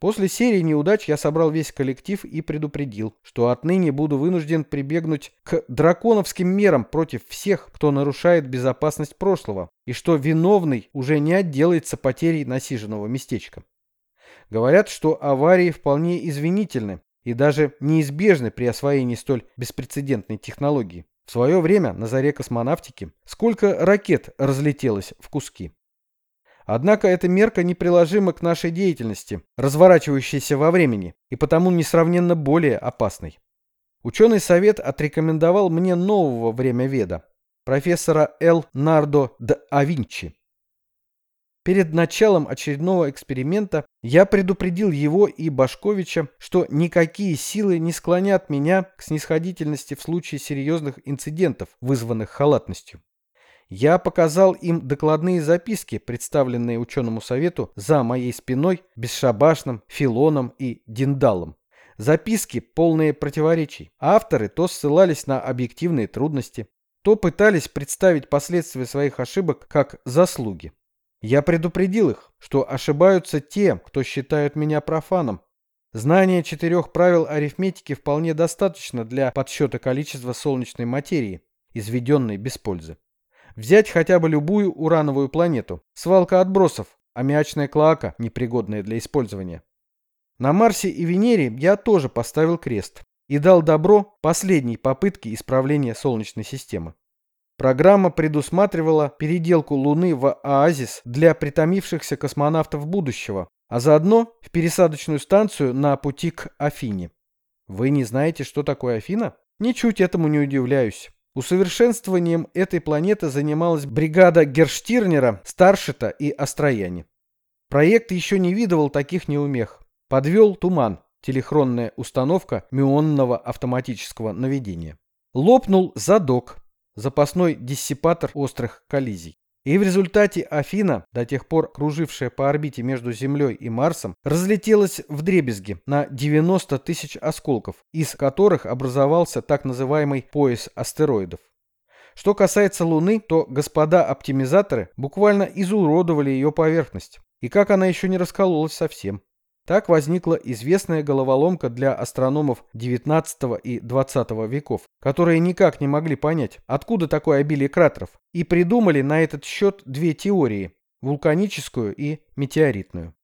После серии неудач я собрал весь коллектив и предупредил, что отныне буду вынужден прибегнуть к драконовским мерам против всех, кто нарушает безопасность прошлого, и что виновный уже не отделается потерей насиженного местечка. Говорят, что аварии вполне извинительны и даже неизбежны при освоении столь беспрецедентной технологии. В свое время на заре космонавтики сколько ракет разлетелось в куски. Однако эта мерка неприложима к нашей деятельности, разворачивающейся во времени, и потому несравненно более опасной. Ученый совет отрекомендовал мне нового времяведа, профессора Эл Нардо де Авинчи. Перед началом очередного эксперимента я предупредил его и Башковича, что никакие силы не склонят меня к снисходительности в случае серьезных инцидентов, вызванных халатностью. Я показал им докладные записки, представленные ученому совету за моей спиной бесшабашным, филоном и диндалом. Записки, полные противоречий. Авторы то ссылались на объективные трудности, то пытались представить последствия своих ошибок как заслуги. Я предупредил их, что ошибаются те, кто считают меня профаном. Знание четырех правил арифметики вполне достаточно для подсчета количества солнечной материи, изведенной без пользы. Взять хотя бы любую урановую планету. Свалка отбросов, аммиачная клоака, непригодная для использования. На Марсе и Венере я тоже поставил крест и дал добро последней попытке исправления Солнечной системы. Программа предусматривала переделку Луны в оазис для притомившихся космонавтов будущего, а заодно в пересадочную станцию на пути к Афине. Вы не знаете, что такое Афина? Ничуть этому не удивляюсь. Усовершенствованием этой планеты занималась бригада Герштирнера, Старшита и Острояне. Проект еще не видывал таких неумех. Подвел туман, телехронная установка мюонного автоматического наведения. Лопнул задок, запасной диссипатор острых коллизий. И в результате Афина, до тех пор кружившая по орбите между Землей и Марсом, разлетелась в дребезги на 90 тысяч осколков, из которых образовался так называемый пояс астероидов. Что касается Луны, то господа-оптимизаторы буквально изуродовали ее поверхность. И как она еще не раскололась совсем. Так возникла известная головоломка для астрономов XIX и XX веков, которые никак не могли понять, откуда такое обилие кратеров, и придумали на этот счет две теории – вулканическую и метеоритную.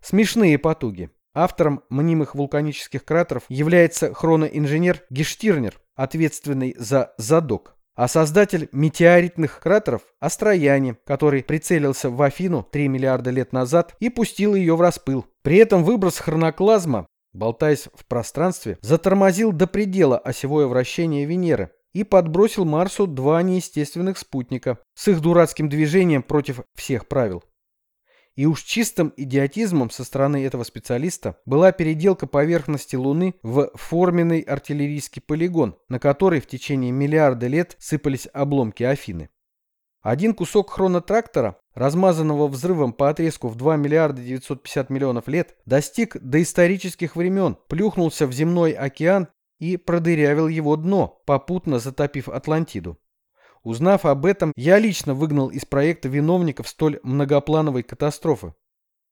Смешные потуги. Автором мнимых вулканических кратеров является хроноинженер Гештирнер, ответственный за задок, а создатель метеоритных кратеров Астрояне, который прицелился в Афину 3 миллиарда лет назад и пустил ее в распыл. При этом выброс хроноклазма, болтаясь в пространстве, затормозил до предела осевое вращение Венеры и подбросил Марсу два неестественных спутника с их дурацким движением против всех правил. И уж чистым идиотизмом со стороны этого специалиста была переделка поверхности Луны в форменный артиллерийский полигон, на который в течение миллиарда лет сыпались обломки Афины. Один кусок хронотрактора, размазанного взрывом по отрезку в 2 миллиарда 950 миллионов лет, достиг доисторических времен, плюхнулся в земной океан и продырявил его дно, попутно затопив Атлантиду. Узнав об этом, я лично выгнал из проекта виновников столь многоплановой катастрофы.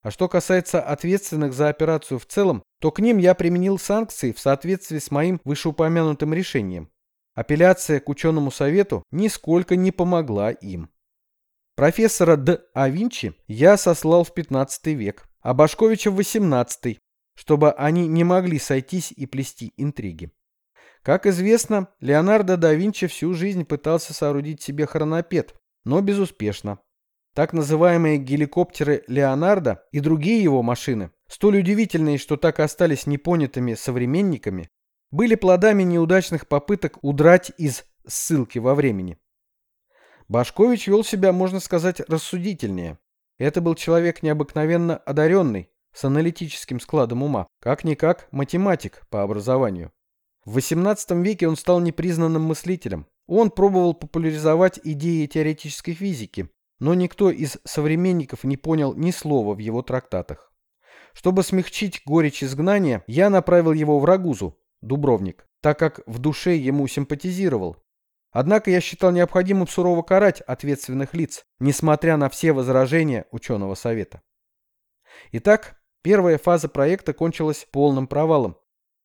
А что касается ответственных за операцию в целом, то к ним я применил санкции в соответствии с моим вышеупомянутым решением. Апелляция к ученому совету нисколько не помогла им. Профессора Д. А. Винчи я сослал в 15 век, а Башковича в 18, чтобы они не могли сойтись и плести интриги. Как известно, Леонардо да Винчи всю жизнь пытался соорудить себе хронопед, но безуспешно. Так называемые геликоптеры Леонардо и другие его машины, столь удивительные, что так и остались непонятыми современниками, были плодами неудачных попыток удрать из ссылки во времени. Башкович вел себя, можно сказать, рассудительнее. Это был человек необыкновенно одаренный, с аналитическим складом ума, как-никак математик по образованию. В XVIII веке он стал непризнанным мыслителем. Он пробовал популяризовать идеи теоретической физики, но никто из современников не понял ни слова в его трактатах. Чтобы смягчить горечь изгнания, я направил его в Рагузу, Дубровник, так как в душе ему симпатизировал. Однако я считал необходимым сурово карать ответственных лиц, несмотря на все возражения ученого совета. Итак, первая фаза проекта кончилась полным провалом.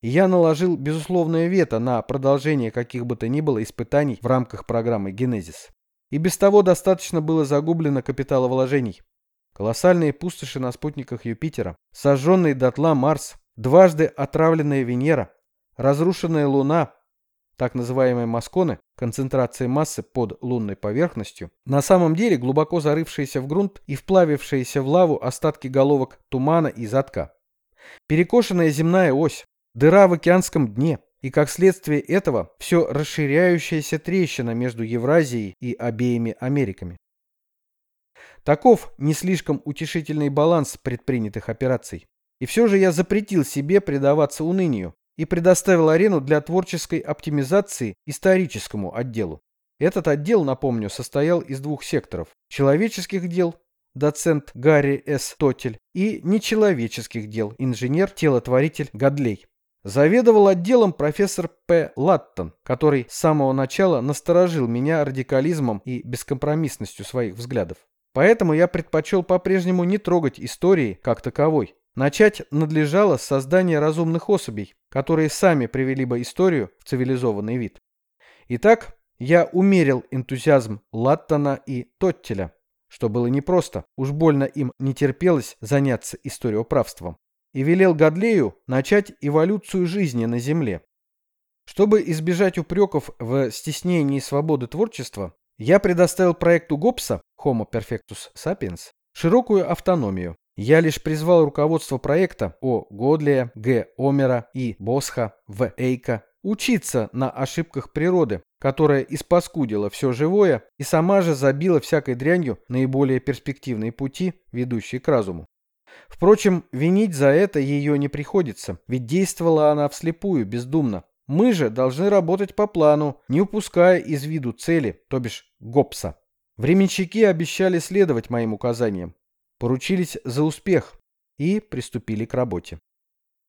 Я наложил безусловное вето на продолжение каких бы то ни было испытаний в рамках программы «Генезис». И без того достаточно было загублено капиталовложений. Колоссальные пустоши на спутниках Юпитера, сожженный дотла Марс, дважды отравленная Венера, разрушенная Луна, так называемые масконы, (концентрация массы под лунной поверхностью, на самом деле глубоко зарывшиеся в грунт и вплавившиеся в лаву остатки головок тумана и затка. Перекошенная земная ось, Дыра в океанском дне, и как следствие этого все расширяющаяся трещина между Евразией и обеими Америками. Таков не слишком утешительный баланс предпринятых операций. И все же я запретил себе предаваться унынию и предоставил арену для творческой оптимизации историческому отделу. Этот отдел, напомню, состоял из двух секторов – человеческих дел, доцент Гарри С. Тотель, и нечеловеческих дел, инженер-телотворитель Гадлей. Заведовал отделом профессор П. Латтон, который с самого начала насторожил меня радикализмом и бескомпромиссностью своих взглядов. Поэтому я предпочел по-прежнему не трогать истории как таковой. Начать надлежало с создания разумных особей, которые сами привели бы историю в цивилизованный вид. Итак, я умерил энтузиазм Латтона и Тоттеля, что было непросто, уж больно им не терпелось заняться историоправством и велел Гадлею начать эволюцию жизни на Земле. Чтобы избежать упреков в стеснении свободы творчества, я предоставил проекту Гоббса Homo Perfectus Sapiens широкую автономию. Я лишь призвал руководство проекта О. Годлия, Г. Омера и Босха В. Эйка учиться на ошибках природы, которая испаскудила все живое и сама же забила всякой дрянью наиболее перспективные пути, ведущие к разуму. Впрочем, винить за это ее не приходится, ведь действовала она вслепую, бездумно. Мы же должны работать по плану, не упуская из виду цели, то бишь ГОПСа. Временщики обещали следовать моим указаниям, поручились за успех и приступили к работе.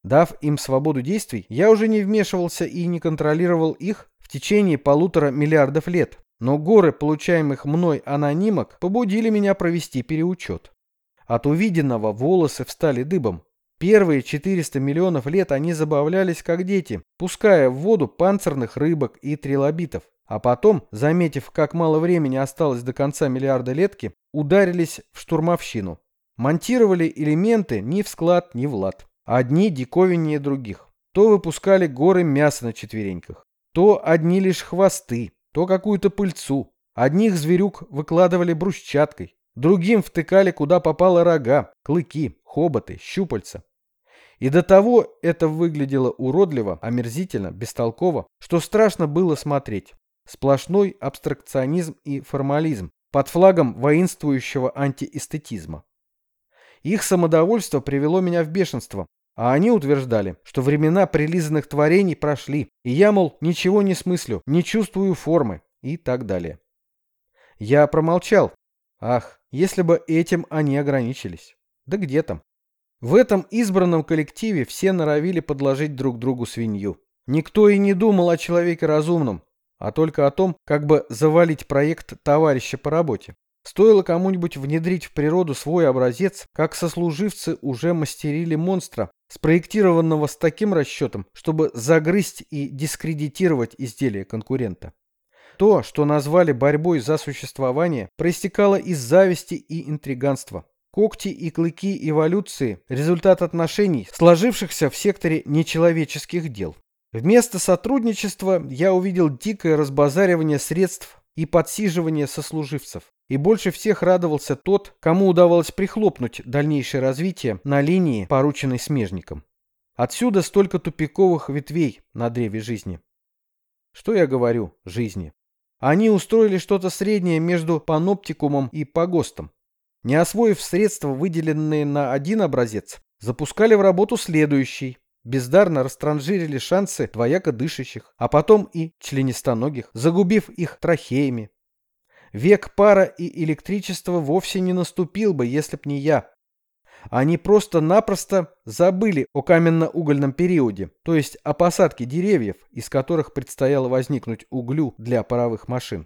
Дав им свободу действий, я уже не вмешивался и не контролировал их в течение полутора миллиардов лет, но горы получаемых мной анонимок побудили меня провести переучет. От увиденного волосы встали дыбом. Первые 400 миллионов лет они забавлялись как дети, пуская в воду панцирных рыбок и трилобитов. А потом, заметив, как мало времени осталось до конца миллиарда летки, ударились в штурмовщину. Монтировали элементы ни в склад, ни в лад. Одни диковиннее других. То выпускали горы мяса на четвереньках, то одни лишь хвосты, то какую-то пыльцу. Одних зверюк выкладывали брусчаткой, Другим втыкали куда попало рога, клыки, хоботы, щупальца. И до того это выглядело уродливо, омерзительно, бестолково, что страшно было смотреть. Сплошной абстракционизм и формализм под флагом воинствующего антиэстетизма. Их самодовольство привело меня в бешенство, а они утверждали, что времена прилизанных творений прошли, и я, мол, ничего не смыслю, не чувствую формы и так далее. Я промолчал. Ах, если бы этим они ограничились. Да где там? В этом избранном коллективе все норовили подложить друг другу свинью. Никто и не думал о человеке разумном, а только о том, как бы завалить проект товарища по работе. Стоило кому-нибудь внедрить в природу свой образец, как сослуживцы уже мастерили монстра, спроектированного с таким расчетом, чтобы загрызть и дискредитировать изделие конкурента. То, что назвали борьбой за существование, проистекало из зависти и интриганства. Когти и клыки эволюции – результат отношений, сложившихся в секторе нечеловеческих дел. Вместо сотрудничества я увидел дикое разбазаривание средств и подсиживание сослуживцев. И больше всех радовался тот, кому удавалось прихлопнуть дальнейшее развитие на линии, порученной смежником. Отсюда столько тупиковых ветвей на древе жизни. Что я говорю «жизни»? Они устроили что-то среднее между паноптикумом и погостом. Не освоив средства, выделенные на один образец, запускали в работу следующий. Бездарно растранжирили шансы двояко дышащих, а потом и членистоногих, загубив их трахеями. Век пара и электричества вовсе не наступил бы, если б не я. Они просто-напросто забыли о каменно-угольном периоде, то есть о посадке деревьев, из которых предстояло возникнуть углю для паровых машин.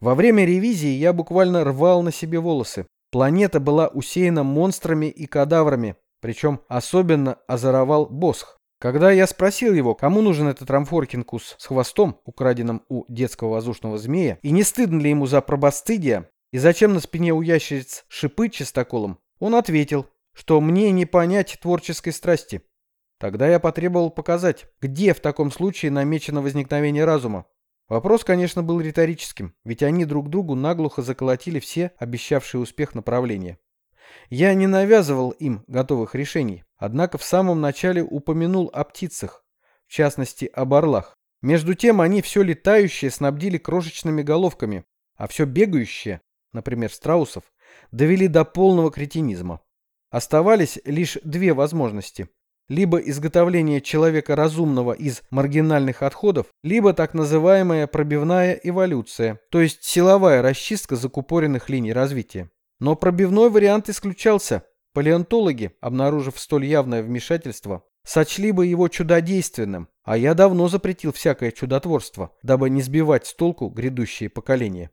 Во время ревизии я буквально рвал на себе волосы. Планета была усеяна монстрами и кадаврами, причем особенно озоровал Босх. Когда я спросил его, кому нужен этот рамфоркинкус с хвостом, украденным у детского воздушного змея, и не стыдно ли ему за пробастыдия, и зачем на спине у ящериц шипы чистоколом, он ответил, что мне не понять творческой страсти. Тогда я потребовал показать, где в таком случае намечено возникновение разума. Вопрос, конечно, был риторическим, ведь они друг другу наглухо заколотили все обещавшие успех направления. Я не навязывал им готовых решений, однако в самом начале упомянул о птицах, в частности, об орлах. Между тем они все летающее снабдили крошечными головками, а все бегающее, например, страусов, довели до полного кретинизма. Оставались лишь две возможности. Либо изготовление человека разумного из маргинальных отходов, либо так называемая пробивная эволюция, то есть силовая расчистка закупоренных линий развития. Но пробивной вариант исключался. Палеонтологи, обнаружив столь явное вмешательство, сочли бы его чудодейственным, а я давно запретил всякое чудотворство, дабы не сбивать с толку грядущие поколения.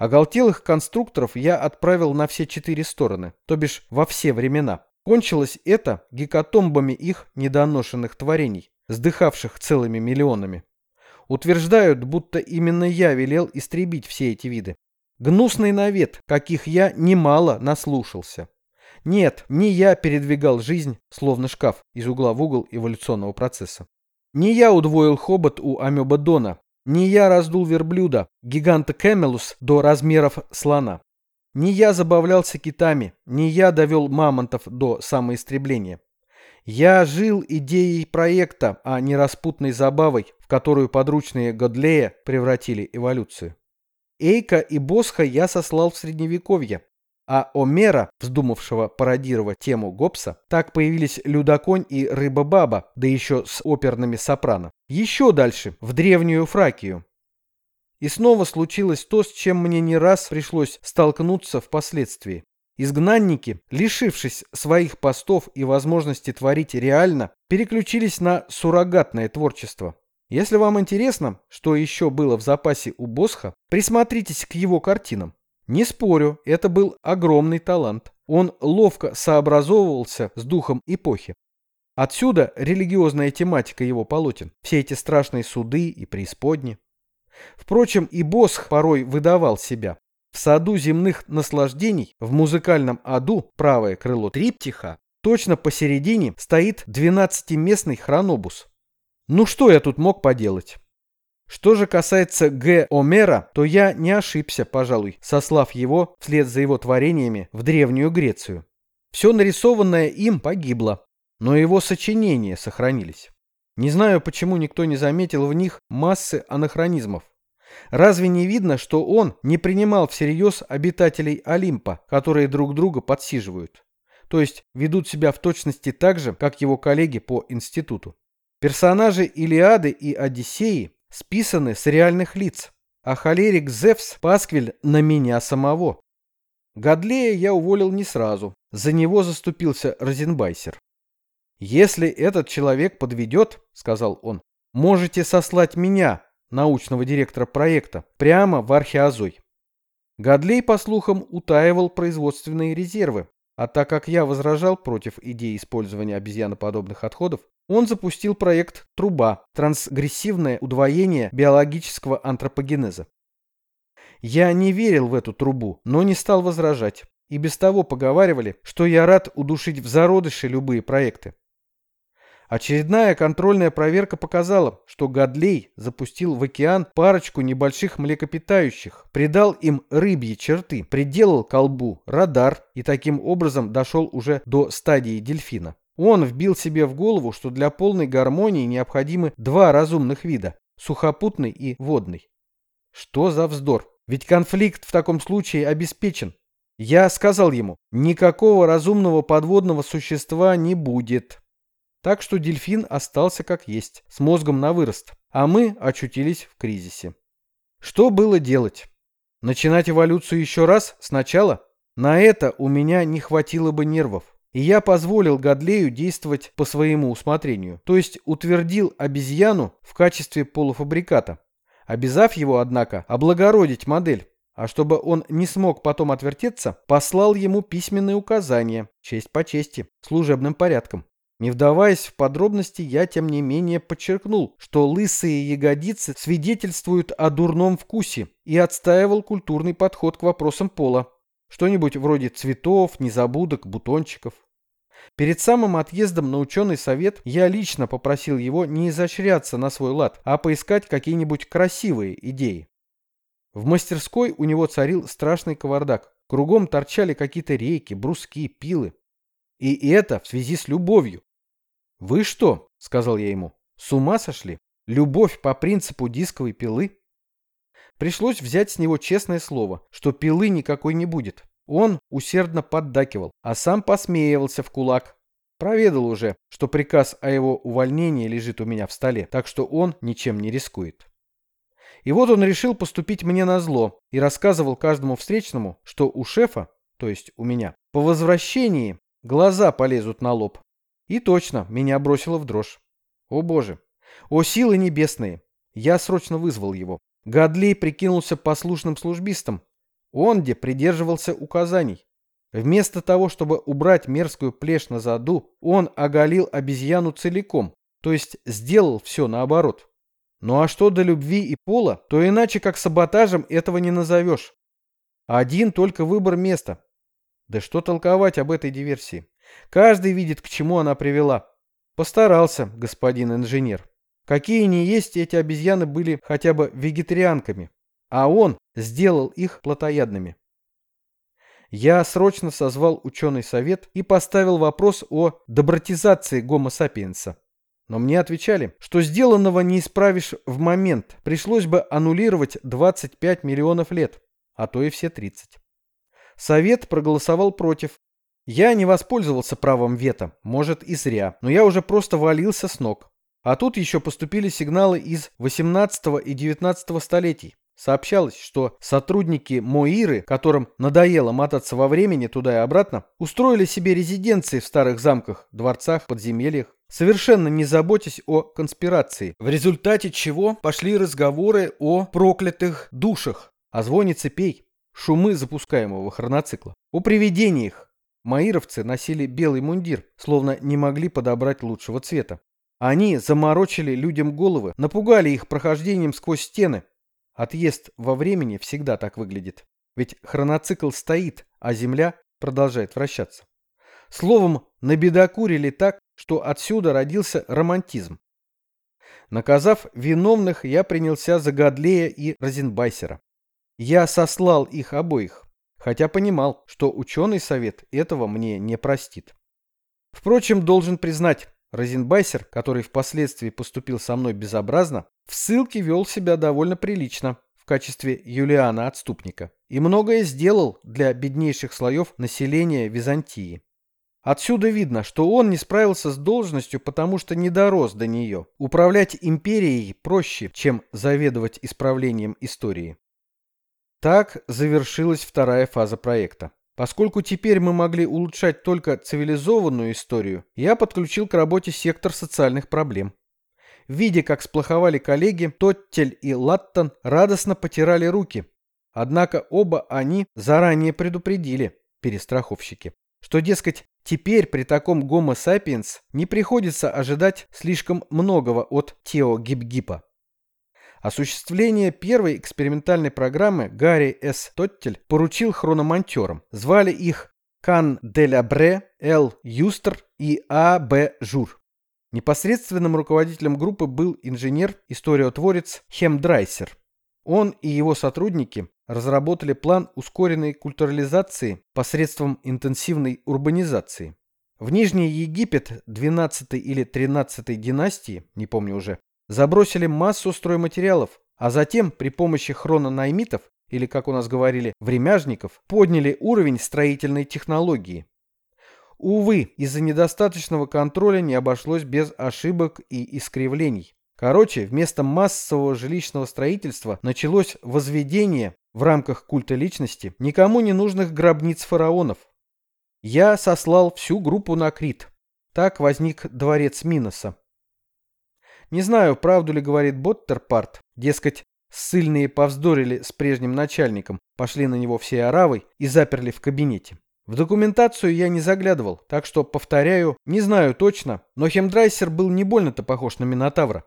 Оголтелых конструкторов я отправил на все четыре стороны, то бишь во все времена. Кончилось это гекатомбами их недоношенных творений, сдыхавших целыми миллионами. Утверждают, будто именно я велел истребить все эти виды. Гнусный навет, каких я немало наслушался. Нет, не я передвигал жизнь, словно шкаф, из угла в угол эволюционного процесса. Не я удвоил хобот у амебодона, не я раздул верблюда, гиганта Кэмелус, до размеров слона. Не я забавлялся китами, не я довел мамонтов до самоистребления. Я жил идеей проекта, а не распутной забавой, в которую подручные Годлея превратили эволюцию. Эйка и Босха я сослал в средневековье, а Омера, вздумавшего пародировать тему Гоббса, так появились «Людоконь» и «Рыба-баба», да еще с оперными сопрано. Еще дальше, в Древнюю Фракию. И снова случилось то, с чем мне не раз пришлось столкнуться впоследствии. Изгнанники, лишившись своих постов и возможности творить реально, переключились на суррогатное творчество. Если вам интересно, что еще было в запасе у Босха, присмотритесь к его картинам. Не спорю, это был огромный талант. Он ловко сообразовывался с духом эпохи. Отсюда религиозная тематика его полотен. Все эти страшные суды и преисподни. Впрочем, и Босх порой выдавал себя. В саду земных наслаждений, в музыкальном аду, правое крыло триптиха, точно посередине стоит 12-местный хронобус. Ну что я тут мог поделать? Что же касается Г. Омера, то я не ошибся, пожалуй, сослав его, вслед за его творениями, в Древнюю Грецию. Все нарисованное им погибло, но его сочинения сохранились. Не знаю, почему никто не заметил в них массы анахронизмов. Разве не видно, что он не принимал всерьез обитателей Олимпа, которые друг друга подсиживают? То есть ведут себя в точности так же, как его коллеги по институту. Персонажи Илиады и Одиссеи списаны с реальных лиц, а холерик Зевс Пасквиль на меня самого. Гадлея я уволил не сразу, за него заступился Розенбайсер. «Если этот человек подведет, — сказал он, — можете сослать меня, научного директора проекта, прямо в археозой». Гадлей, по слухам, утаивал производственные резервы, а так как я возражал против идеи использования обезьяноподобных отходов, он запустил проект «Труба. Трансгрессивное удвоение биологического антропогенеза». Я не верил в эту трубу, но не стал возражать. И без того поговаривали, что я рад удушить в зародыше любые проекты. Очередная контрольная проверка показала, что Гадлей запустил в океан парочку небольших млекопитающих, придал им рыбьи черты, приделал колбу, радар и таким образом дошел уже до стадии дельфина. Он вбил себе в голову, что для полной гармонии необходимы два разумных вида – сухопутный и водный. Что за вздор? Ведь конфликт в таком случае обеспечен. Я сказал ему, никакого разумного подводного существа не будет. Так что дельфин остался как есть, с мозгом на вырост, а мы очутились в кризисе. Что было делать? Начинать эволюцию еще раз, сначала? На это у меня не хватило бы нервов. И я позволил Гадлею действовать по своему усмотрению, то есть утвердил обезьяну в качестве полуфабриката, обязав его, однако, облагородить модель, а чтобы он не смог потом отвертеться, послал ему письменные указания, честь по чести, служебным порядком. Не вдаваясь в подробности, я тем не менее подчеркнул, что лысые ягодицы свидетельствуют о дурном вкусе и отстаивал культурный подход к вопросам пола. Что-нибудь вроде цветов, незабудок, бутончиков. Перед самым отъездом на ученый совет я лично попросил его не изощряться на свой лад, а поискать какие-нибудь красивые идеи. В мастерской у него царил страшный кавардак. Кругом торчали какие-то рейки, бруски, пилы. И это в связи с любовью. «Вы что?» — сказал я ему. «С ума сошли? Любовь по принципу дисковой пилы?» Пришлось взять с него честное слово, что пилы никакой не будет. Он усердно поддакивал, а сам посмеивался в кулак. Проведал уже, что приказ о его увольнении лежит у меня в столе, так что он ничем не рискует. И вот он решил поступить мне на зло и рассказывал каждому встречному, что у шефа, то есть у меня, по возвращении глаза полезут на лоб. И точно, меня бросило в дрожь. О боже! О силы небесные! Я срочно вызвал его. Гадли прикинулся послушным службистом. Он где придерживался указаний. Вместо того, чтобы убрать мерзкую плешь на заду, он оголил обезьяну целиком, то есть сделал все наоборот. Ну а что до любви и пола, то иначе как саботажем этого не назовешь. Один только выбор места. Да что толковать об этой диверсии? Каждый видит, к чему она привела. Постарался, господин инженер. Какие ни есть, эти обезьяны были хотя бы вегетарианками, а он сделал их плотоядными. Я срочно созвал ученый совет и поставил вопрос о добротизации гомо сапиенса. Но мне отвечали, что сделанного не исправишь в момент, пришлось бы аннулировать 25 миллионов лет, а то и все 30. Совет проголосовал против. Я не воспользовался правом вето, может и зря, но я уже просто валился с ног. А тут еще поступили сигналы из 18 и 19 столетий. Сообщалось, что сотрудники Моиры, которым надоело мотаться во времени туда и обратно, устроили себе резиденции в старых замках, дворцах, подземельях, совершенно не заботясь о конспирации, в результате чего пошли разговоры о проклятых душах, а о звоне цепей, шумы запускаемого хроноцикла, о привидениях. Моировцы носили белый мундир, словно не могли подобрать лучшего цвета. Они заморочили людям головы, напугали их прохождением сквозь стены. Отъезд во времени всегда так выглядит. Ведь хроноцикл стоит, а Земля продолжает вращаться. Словом, набедокурили так, что отсюда родился романтизм. Наказав виновных, я принялся за Гадлея и Розенбайсера. Я сослал их обоих, хотя понимал, что ученый совет этого мне не простит. Впрочем, должен признать, Розенбайсер, который впоследствии поступил со мной безобразно, в ссылке вел себя довольно прилично в качестве Юлиана-отступника и многое сделал для беднейших слоев населения Византии. Отсюда видно, что он не справился с должностью, потому что не дорос до нее. Управлять империей проще, чем заведовать исправлением истории. Так завершилась вторая фаза проекта. Поскольку теперь мы могли улучшать только цивилизованную историю, я подключил к работе сектор социальных проблем. Видя, как сплоховали коллеги, Тоттель и Латтон радостно потирали руки. Однако оба они заранее предупредили, перестраховщики, что, дескать, теперь при таком гомо сапиенс не приходится ожидать слишком многого от Тео Гибгипа. Осуществление первой экспериментальной программы Гарри С. Тоттель поручил хрономонтерам. Звали их Кан Делябре, Л. Юстер и А. Б. Жур. Непосредственным руководителем группы был инженер, историотворец Хемдрайсер. Он и его сотрудники разработали план ускоренной культурализации посредством интенсивной урбанизации. В Нижний Египет 12 или 13 династии, не помню уже, забросили массу стройматериалов, а затем при помощи хрононаймитов, или, как у нас говорили, времяжников, подняли уровень строительной технологии. Увы, из-за недостаточного контроля не обошлось без ошибок и искривлений. Короче, вместо массового жилищного строительства началось возведение в рамках культа личности никому не нужных гробниц фараонов. Я сослал всю группу на Крит. Так возник дворец Миноса. Не знаю, правду ли говорит Боттерпарт, дескать, ссыльные повздорили с прежним начальником, пошли на него всей оравой и заперли в кабинете. В документацию я не заглядывал, так что, повторяю, не знаю точно, но хемдрайсер был не больно-то похож на Минотавра.